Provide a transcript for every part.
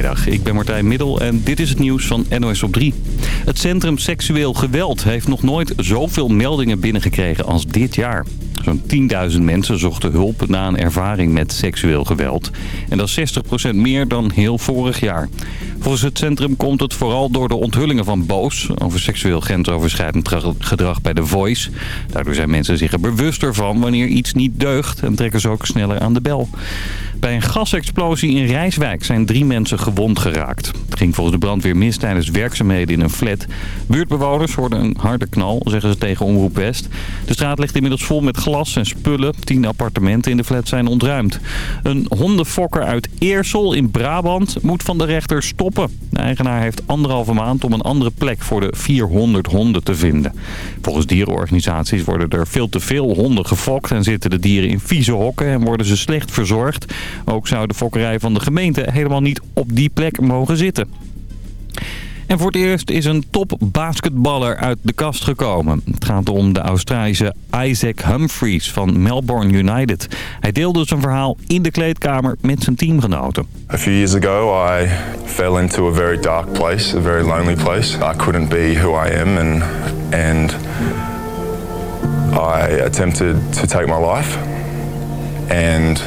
Goedemiddag, ik ben Martijn Middel en dit is het nieuws van NOS op 3. Het Centrum Seksueel Geweld heeft nog nooit zoveel meldingen binnengekregen als dit jaar. Zo'n 10.000 mensen zochten hulp na een ervaring met seksueel geweld. En dat is 60% meer dan heel vorig jaar. Volgens het centrum komt het vooral door de onthullingen van Boos... over seksueel grensoverschrijdend gedrag bij The Voice. Daardoor zijn mensen zich er bewuster van wanneer iets niet deugt... en trekken ze ook sneller aan de bel. Bij een gasexplosie in Rijswijk zijn drie mensen gewond geraakt. Ging volgens de brandweer mis tijdens werkzaamheden in een flat. Buurtbewoners hoorden een harde knal, zeggen ze tegen Omroep West. De straat ligt inmiddels vol met glas en spullen. Tien appartementen in de flat zijn ontruimd. Een hondenfokker uit Eersel in Brabant moet van de rechter stoppen. De eigenaar heeft anderhalve maand om een andere plek voor de 400 honden te vinden. Volgens dierenorganisaties worden er veel te veel honden gefokt... en zitten de dieren in vieze hokken en worden ze slecht verzorgd. Ook zou de fokkerij van de gemeente helemaal niet op die plek mogen zitten. En voor het eerst is een top basketballer uit de kast gekomen. Het gaat om de Australische Isaac Humphries van Melbourne United. Hij deelde zijn verhaal in de kleedkamer met zijn teamgenoten. A few years ago I fell into a very dark place, a very lonely place. I couldn't be who I am and and I attempted to take my life. And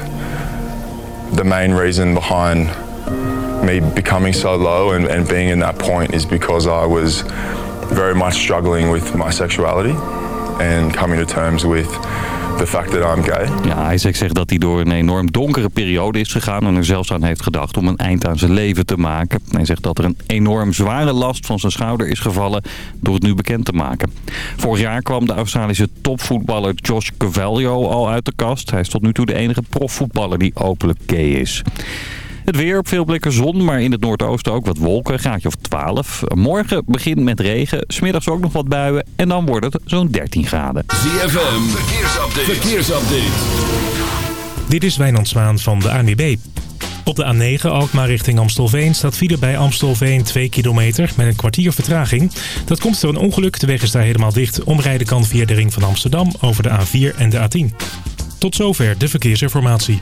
the main reason behind me becoming so low and, and being in that point is because I was very much struggling with my sexuality and coming to terms with the fact that I'm gay. Ja, Isaac zegt dat hij door een enorm donkere periode is gegaan en er zelfs aan heeft gedacht om een eind aan zijn leven te maken. Hij zegt dat er een enorm zware last van zijn schouder is gevallen door het nu bekend te maken. Vorig jaar kwam de Australische topvoetballer Josh Cavallo al uit de kast. Hij is tot nu toe de enige profvoetballer die openlijk gay is. Het weer op veel plekken zon, maar in het noordoosten ook wat wolken. Graadje of 12. Morgen begint met regen. Smiddags ook nog wat buien. En dan wordt het zo'n 13 graden. ZFM, verkeersupdate. verkeersupdate. Dit is Wijnand Zwaan van de ANWB. Op de A9 Alkmaar richting Amstelveen staat file bij Amstelveen 2 kilometer met een kwartier vertraging. Dat komt door een ongeluk. De weg is daar helemaal dicht. Omrijden kan via de ring van Amsterdam over de A4 en de A10. Tot zover de verkeersinformatie.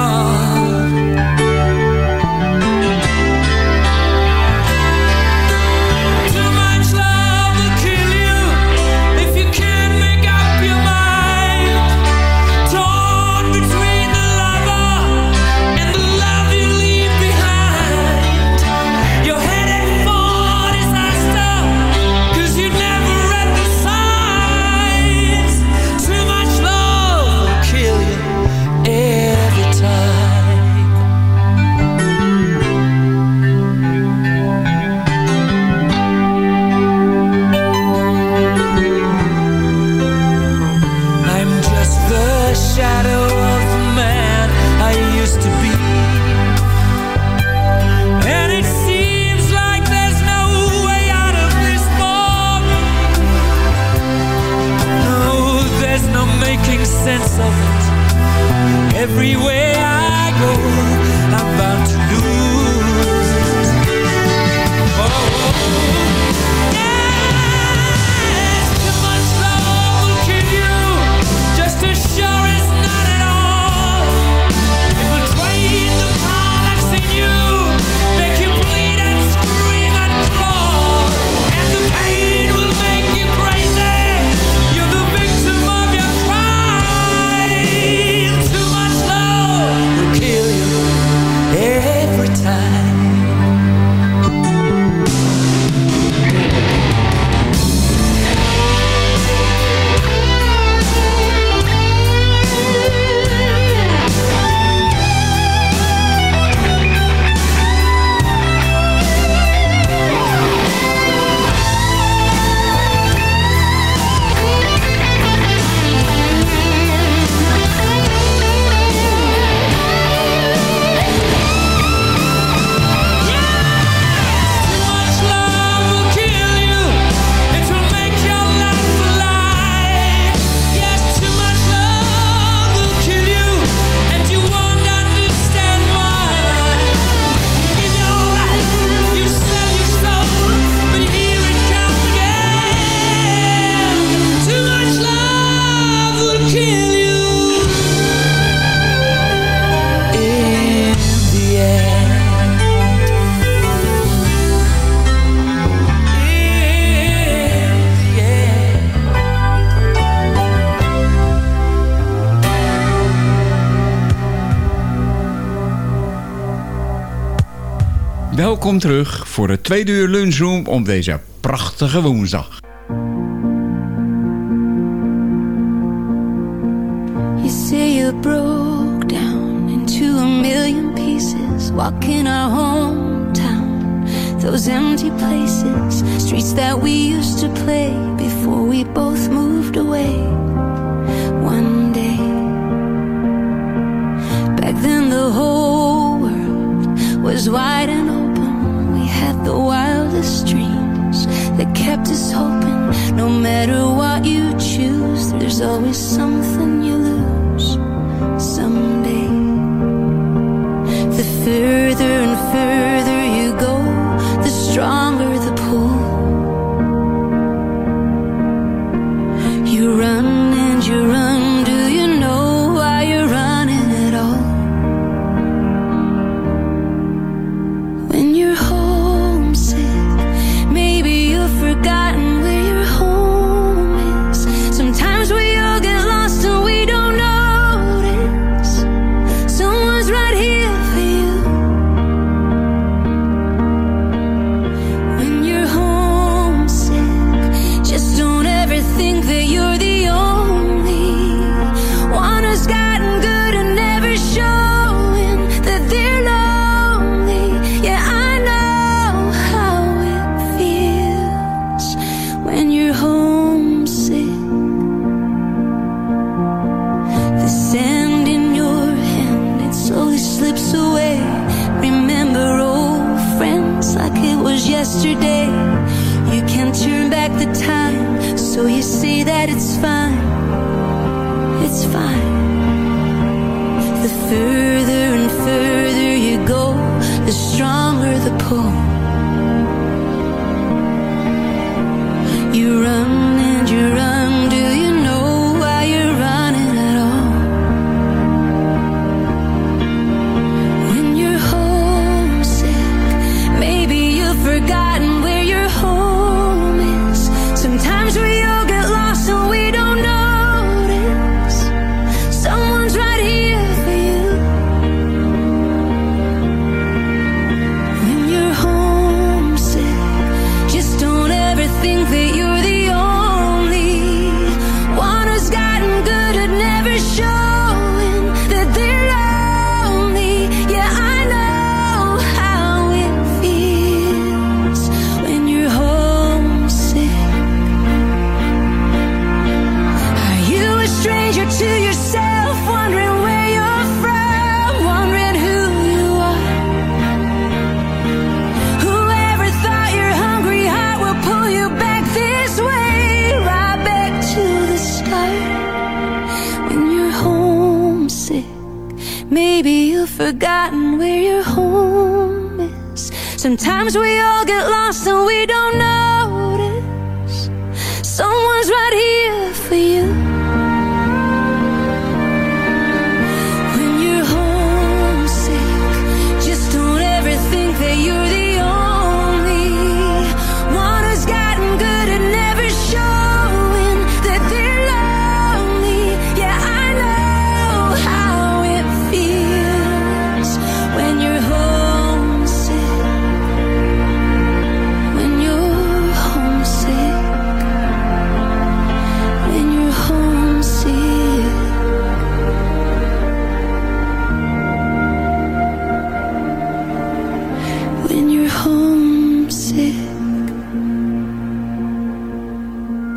Welkom terug voor het tweede uur lunchroom op deze prachtige woensdag. You say you broke down into a million pieces, walking our hometown, those empty places, streets that we used to play before we both moved away. One day, back then the whole world was wide kept us hoping. No matter what you choose, there's always something you lose someday. The further and further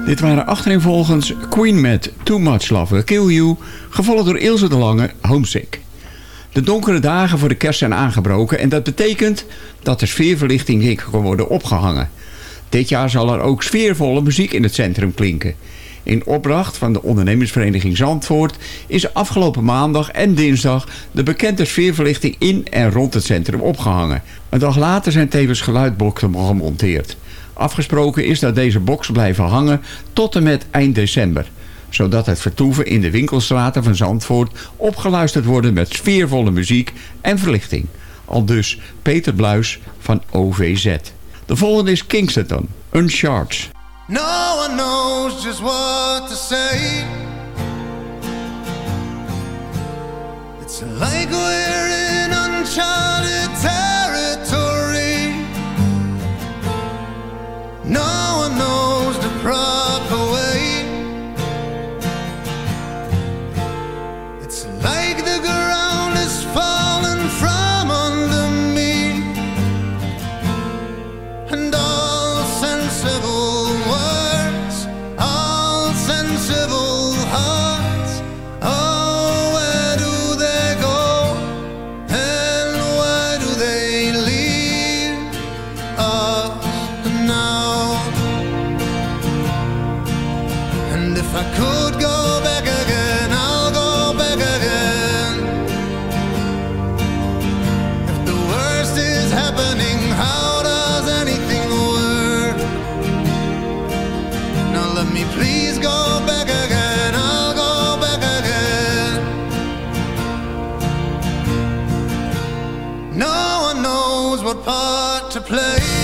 Dit waren achtereenvolgens Queen met Too Much Love Will Kill You, gevolgd door Ilse de Lange, Homesick. De donkere dagen voor de kerst zijn aangebroken en dat betekent dat de sfeerverlichting kan worden opgehangen. Dit jaar zal er ook sfeervolle muziek in het centrum klinken. In opdracht van de ondernemersvereniging Zandvoort is afgelopen maandag en dinsdag de bekende sfeerverlichting in en rond het centrum opgehangen. Een dag later zijn tevens geluidboxen gemonteerd. Afgesproken is dat deze box blijven hangen tot en met eind december zodat het vertoeven in de winkelstraten van Zandvoort opgeluisterd worden met sfeervolle muziek en verlichting. Al dus Peter Bluis van OVZ. De volgende is Kingston, Uncharged. No one knows just what to say. It's like we're in uncharted. No one knows the proper to play.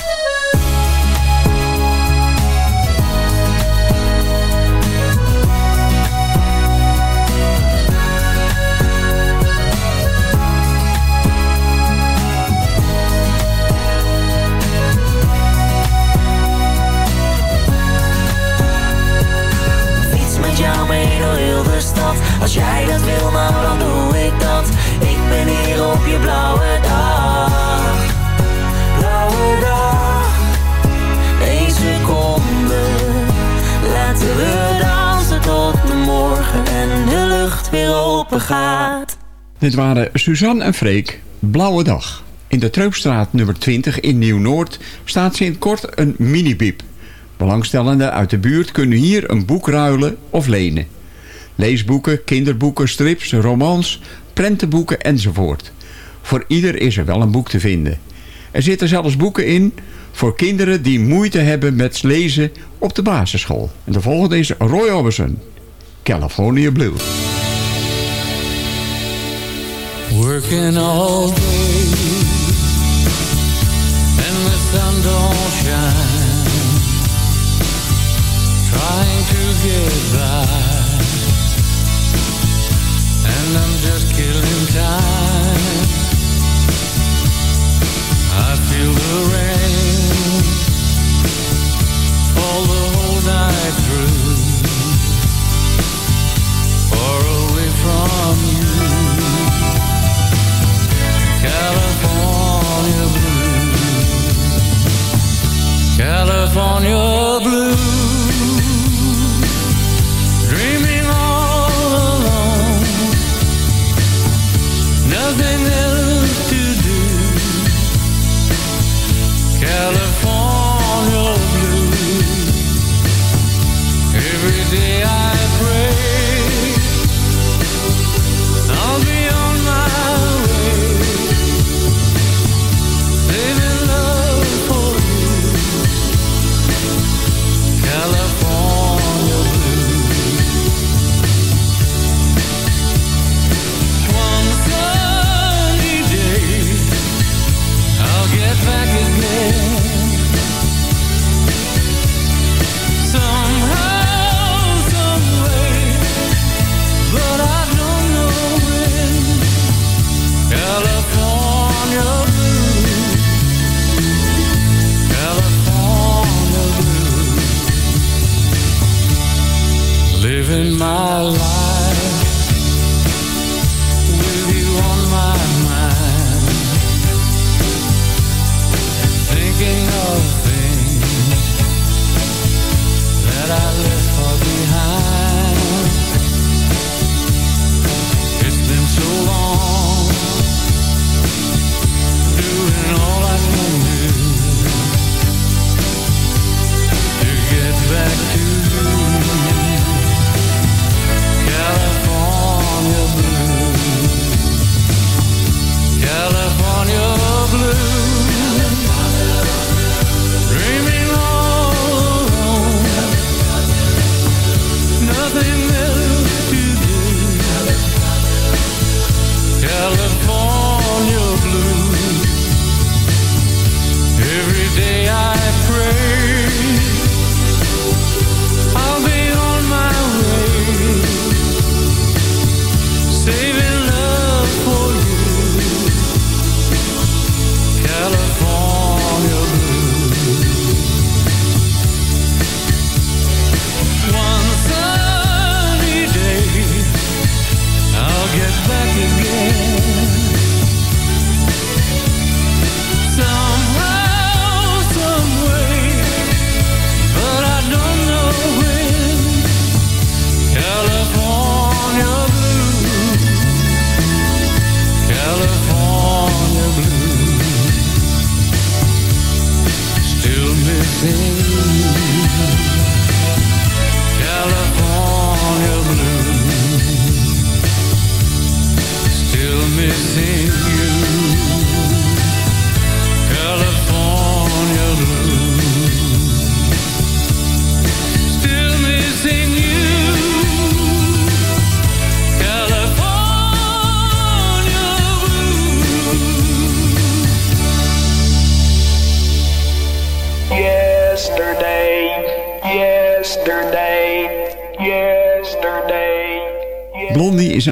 Stad Als jij dat wil, nou dan doe ik dat Ik ben hier op je blauwe dag Blauwe dag Eén seconde Laten we dansen tot de morgen En de lucht weer open gaat Dit waren Suzanne en Freek, Blauwe Dag. In de Treupstraat nummer 20 in Nieuw-Noord staat sinds kort een minibiep. Belangstellenden uit de buurt kunnen hier een boek ruilen of lenen. Leesboeken, kinderboeken, strips, romans, prentenboeken enzovoort. Voor ieder is er wel een boek te vinden. Er zitten zelfs boeken in voor kinderen die moeite hebben met lezen op de basisschool. En de volgende is Roy Orbison, California Blues. Working all day and California blue,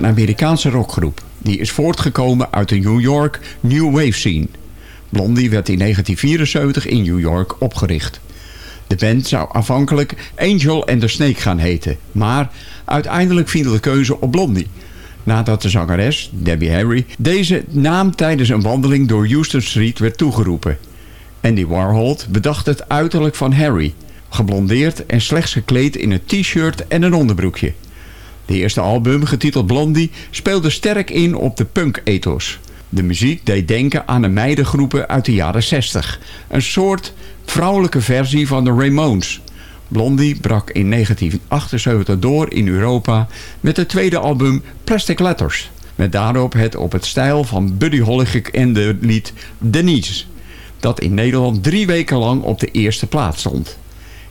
Amerikaanse rockgroep. Die is voortgekomen uit de New York New Wave scene. Blondie werd in 1974 in New York opgericht. De band zou aanvankelijk Angel and the Snake gaan heten. Maar uiteindelijk viel de keuze op Blondie. Nadat de zangeres, Debbie Harry, deze naam tijdens een wandeling door Houston Street werd toegeroepen. Andy Warhol bedacht het uiterlijk van Harry. Geblondeerd en slechts gekleed in een t-shirt en een onderbroekje. De eerste album, getiteld Blondie, speelde sterk in op de punk-ethos. De muziek deed denken aan de meidengroepen uit de jaren 60. Een soort vrouwelijke versie van de Ramones. Blondie brak in 1978 door in Europa met het tweede album Plastic Letters. Met daarop het op het stijl van Buddy Holly gekende lied Denise. Dat in Nederland drie weken lang op de eerste plaats stond.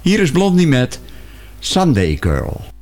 Hier is Blondie met Sunday Girl.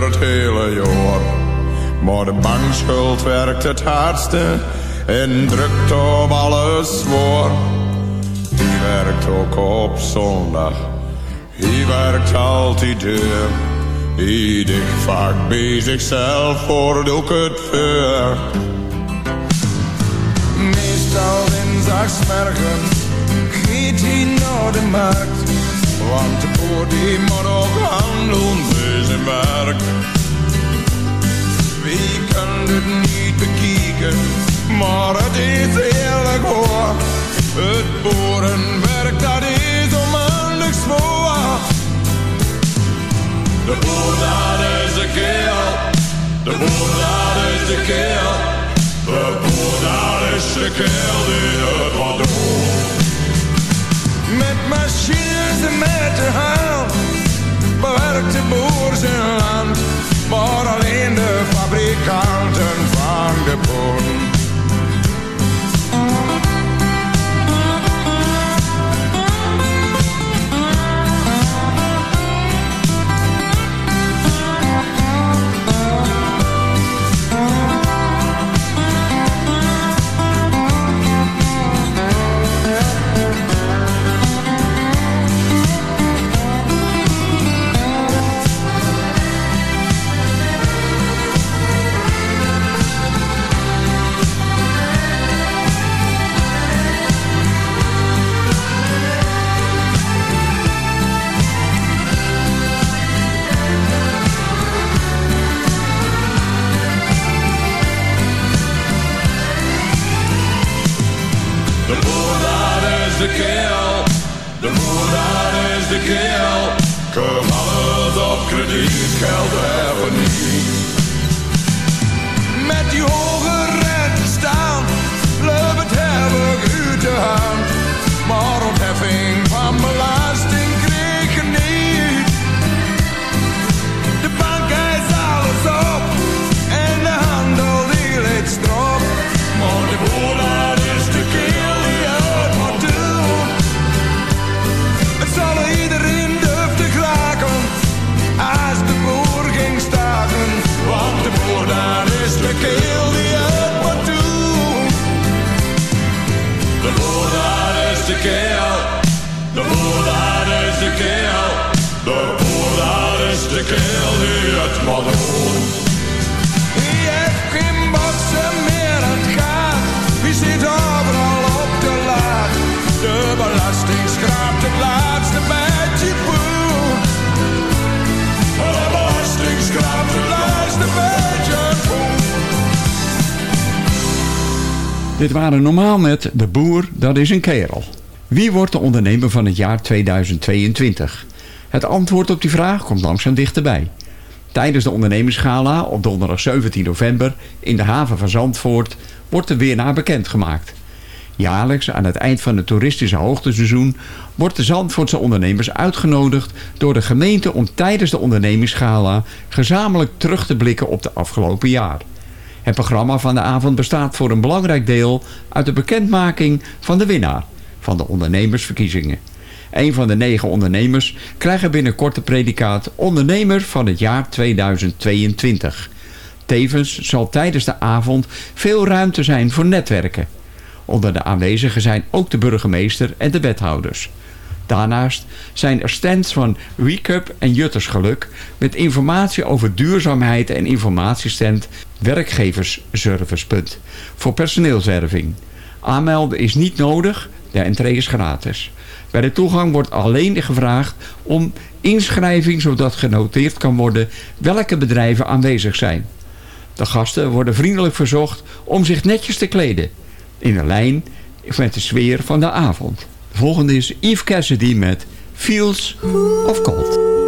Het hele jaar. Maar de bankschuld werkt het hardste en drukt op alles voor. Hij werkt ook op zondag. Hij werkt altijd deur. Hij dicht vaak bij zichzelf voor ook het vuur. Meestal dinsdagsmorgen gaat hij naar de markt. Want de boer die moet ook handelen Wie kan het niet bekijken, maar het is eerlijk hoor. Het boerenwerk dat is onmiddellijk zwaar. De boer dat is de keel, de boer dat is de keel. De boer dat is de keel die het wat doet. Met machines en met de hand bewerkt de boer zijn land. Maar alleen de fabrikanten van de boon. De keel, de is de keel. Kom alles op krediet, geld hebben niet. Met die hoge rente staan, loopt het hebben uit de hand. Dit waren normaal met De Boer, dat is een kerel. Wie wordt de ondernemer van het jaar 2022? Het antwoord op die vraag komt langzaam dichterbij. Tijdens de ondernemersgala op donderdag 17 november in de haven van Zandvoort wordt de winnaar bekendgemaakt. Jaarlijks aan het eind van het toeristische hoogteseizoen wordt de Zandvoortse ondernemers uitgenodigd door de gemeente om tijdens de ondernemingsgala gezamenlijk terug te blikken op de afgelopen jaar. Het programma van de avond bestaat voor een belangrijk deel uit de bekendmaking van de winnaar van de ondernemersverkiezingen. Een van de negen ondernemers krijgen binnenkort de predicaat ondernemer van het jaar 2022. Tevens zal tijdens de avond veel ruimte zijn voor netwerken. Onder de aanwezigen zijn ook de burgemeester en de wethouders. Daarnaast zijn er stands van Wecup en Juttersgeluk met informatie over duurzaamheid en informatiestand werkgeversservice. voor personeelswerving. Aanmelden is niet nodig, de entree is gratis. Bij de toegang wordt alleen gevraagd om inschrijving zodat genoteerd kan worden welke bedrijven aanwezig zijn. De gasten worden vriendelijk verzocht om zich netjes te kleden. In de lijn met de sfeer van de avond. De volgende is Yves Cassidy met Fields of Gold.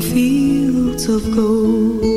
Fields of gold.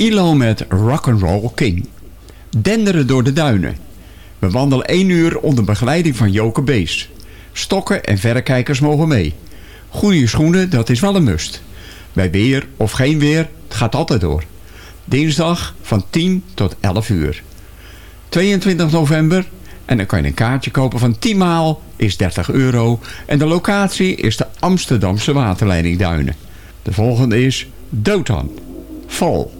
ILO met Rock'n'Roll King. Denderen door de duinen. We wandelen één uur onder begeleiding van Joke Bees. Stokken en verrekijkers mogen mee. Goede schoenen, dat is wel een must. Bij weer of geen weer, het gaat altijd door. Dinsdag van 10 tot 11 uur. 22 november en dan kan je een kaartje kopen van 10 maal is 30 euro. En de locatie is de Amsterdamse waterleiding Duinen. De volgende is Dotan. Vol.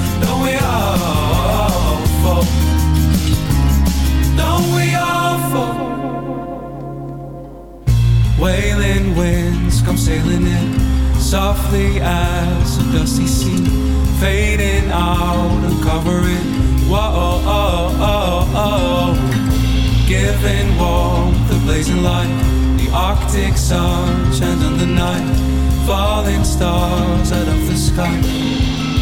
Fall? Don't we all fall? Wailing winds come sailing in softly as a dusty sea, fading out and covering. Whoa, oh, oh, oh, giving warmth, the blazing light, the Arctic sun shines on the night, falling stars out of the sky.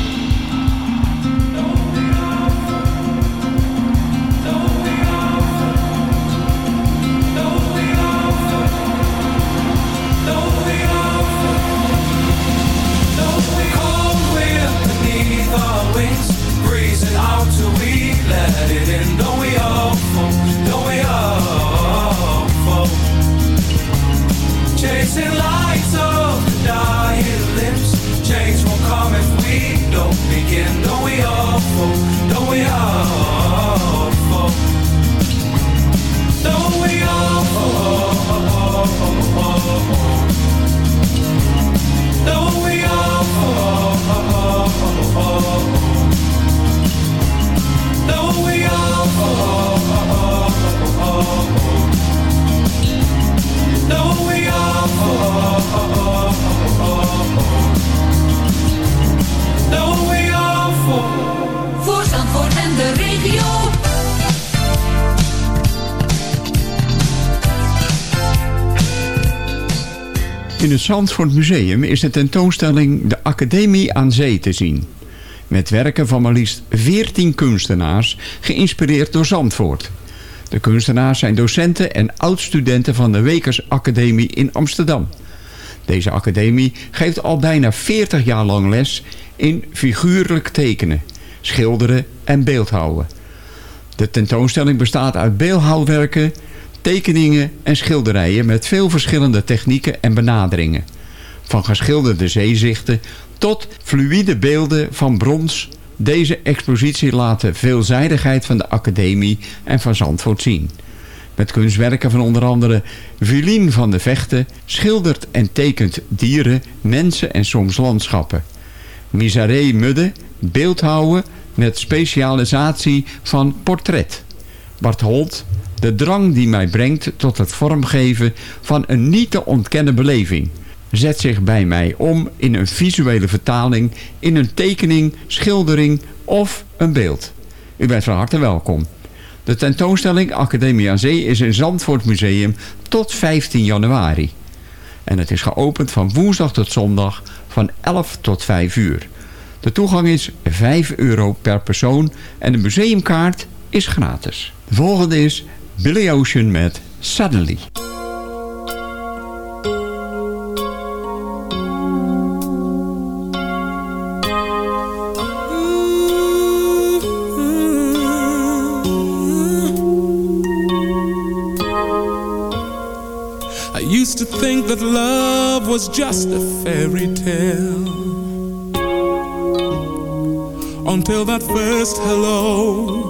Zandvoort Museum is de tentoonstelling De Academie aan Zee te zien. Met werken van maar liefst 14 kunstenaars, geïnspireerd door Zandvoort. De kunstenaars zijn docenten en oud-studenten van de Wekers Academie in Amsterdam. Deze academie geeft al bijna 40 jaar lang les in figuurlijk tekenen, schilderen en beeldhouwen. De tentoonstelling bestaat uit beeldhouwwerken, tekeningen en schilderijen met veel verschillende technieken en benaderingen. Van geschilderde zeezichten tot fluïde beelden van brons. Deze expositie laat de veelzijdigheid van de academie en van Zandvoort zien. Met kunstwerken van onder andere Vilien van de Vechten schildert en tekent dieren, mensen en soms landschappen. Misaré Mudde beeldhouwen met specialisatie van portret. Bart Holt, de drang die mij brengt tot het vormgeven van een niet te ontkennen beleving, zet zich bij mij om in een visuele vertaling, in een tekening, schildering of een beeld. U bent van harte welkom. De tentoonstelling Academie aan Zee is in Zandvoort Museum tot 15 januari. En het is geopend van woensdag tot zondag van 11 tot 5 uur. De toegang is 5 euro per persoon en de museumkaart is gratis. De volgende is Billy Ocean met Suddenly. I used to think that love was just a fairy tale. Until that first hello,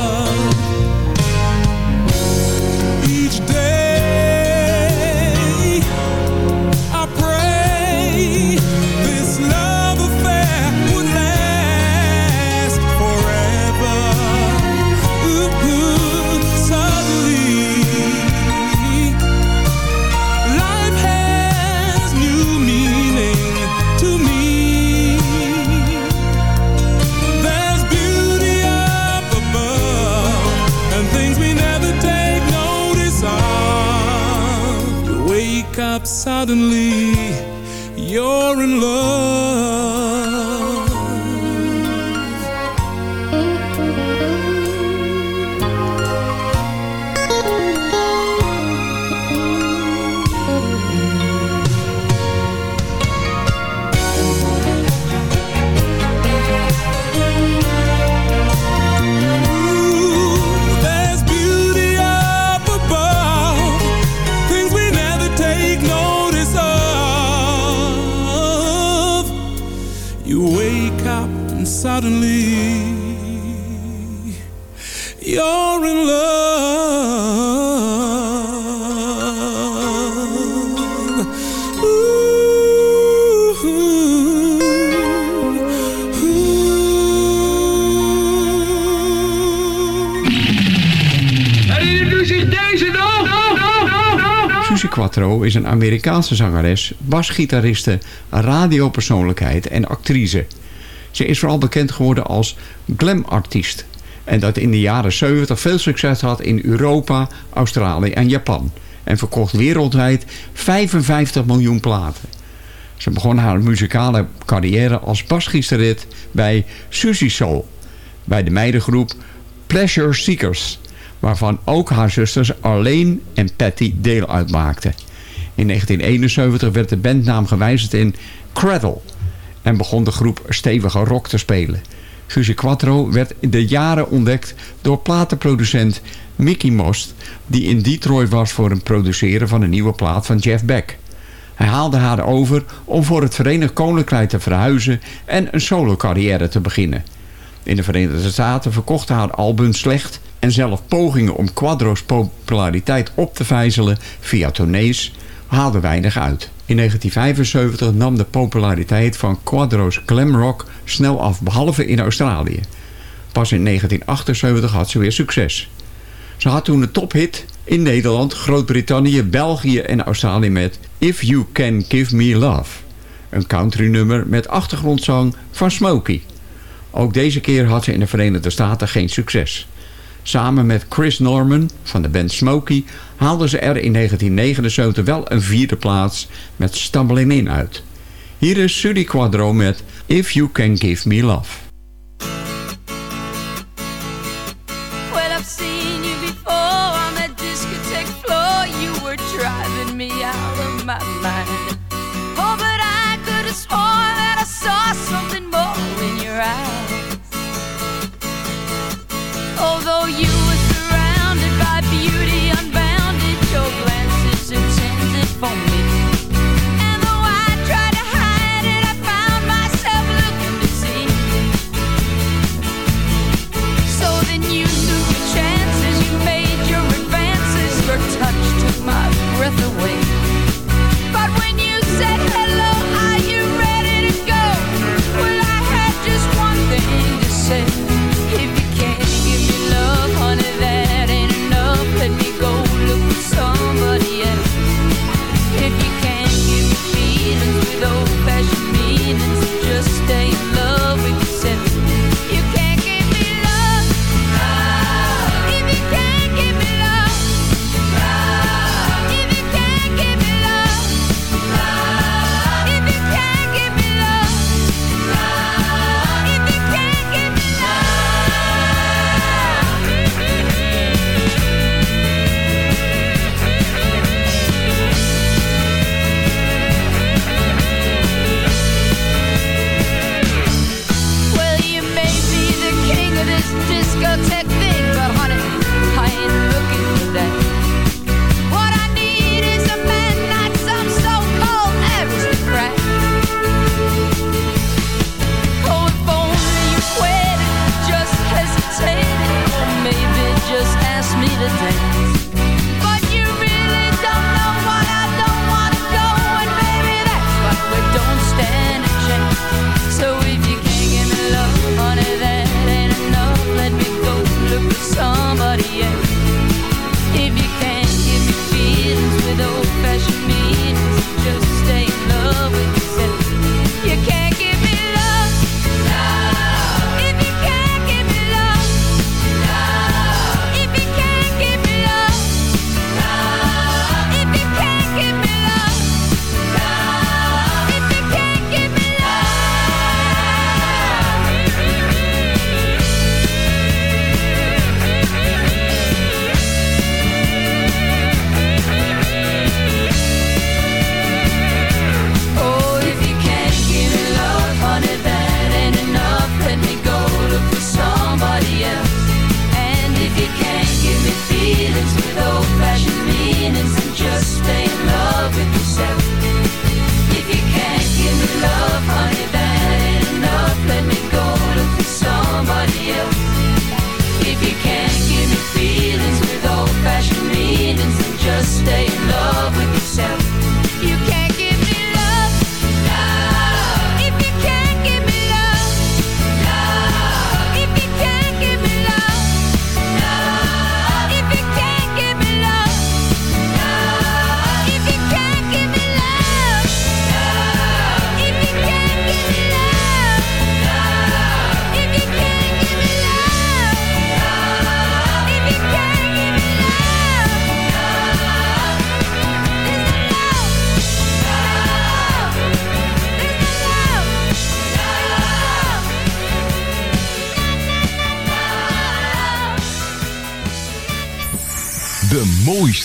Suddenly, Is een Amerikaanse zangeres, basgitariste, radiopersoonlijkheid en actrice. Ze is vooral bekend geworden als glamartiest. En dat in de jaren 70 veel succes had in Europa, Australië en Japan. En verkocht wereldwijd 55 miljoen platen. Ze begon haar muzikale carrière als basgitarist bij Suzy Soul. Bij de meidengroep Pleasure Seekers. Waarvan ook haar zusters Arlene en Patty deel uitmaakten. In 1971 werd de bandnaam gewijzigd in Cradle en begon de groep stevige rock te spelen. Guusje Quattro werd in de jaren ontdekt door platenproducent Mickey Most... die in Detroit was voor het produceren van een nieuwe plaat van Jeff Beck. Hij haalde haar over om voor het Verenigd Koninkrijk te verhuizen en een solo-carrière te beginnen. In de Verenigde Staten verkochten haar album slecht en zelf pogingen om Quadro's populariteit op te vijzelen via tournees haalde weinig uit. In 1975 nam de populariteit van Quadro's glamrock snel af, behalve in Australië. Pas in 1978 had ze weer succes. Ze had toen een tophit in Nederland, Groot-Brittannië, België en Australië met If You Can Give Me Love. Een country nummer met achtergrondzang van Smokey. Ook deze keer had ze in de Verenigde Staten geen succes. Samen met Chris Norman van de band Smokey haalden ze er in 1979 wel een vierde plaats met Stumbling In uit. Hier is Sudi Quadro met If You Can Give Me Love.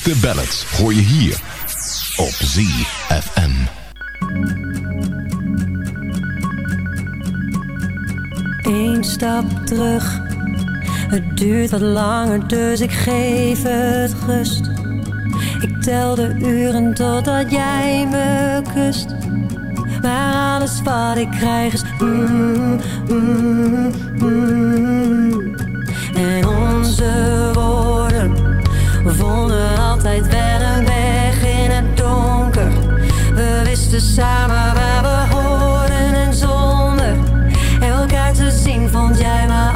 De ballads hoor je hier op ZFM. Eén stap terug, het duurt wat langer, dus ik geef het rust. Ik tel de uren totdat jij me kust. Maar alles wat ik krijg is mm. mm, mm, mm. En onze altijd wel een weg in het donker. We wisten samen waar we horen en zonder elkaar te zien vond jij me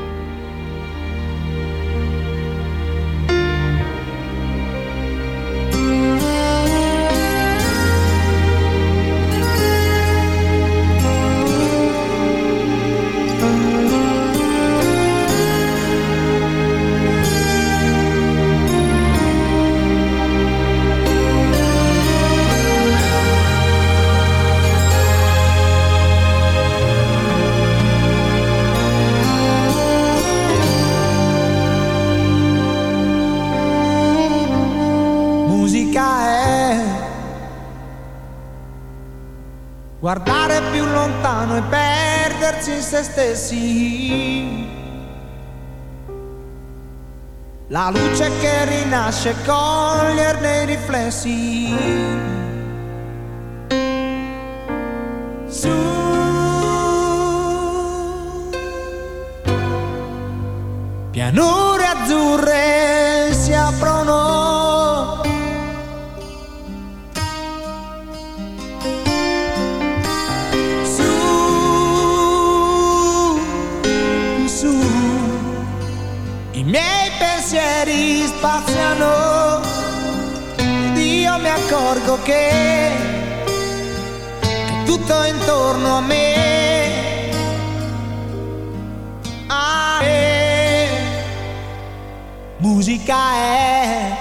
Stessi. La luce che rinasce, coglierne i riflessi. Tutto intorno a me. A musica è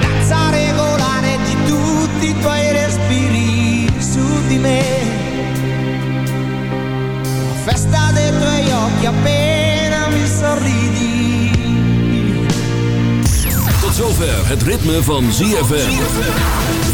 danza regolare di tutti i tuoi respiri su di me. Festa dei tuoi occhi appena mi sorridi. Tot zover het ritme van ZFM.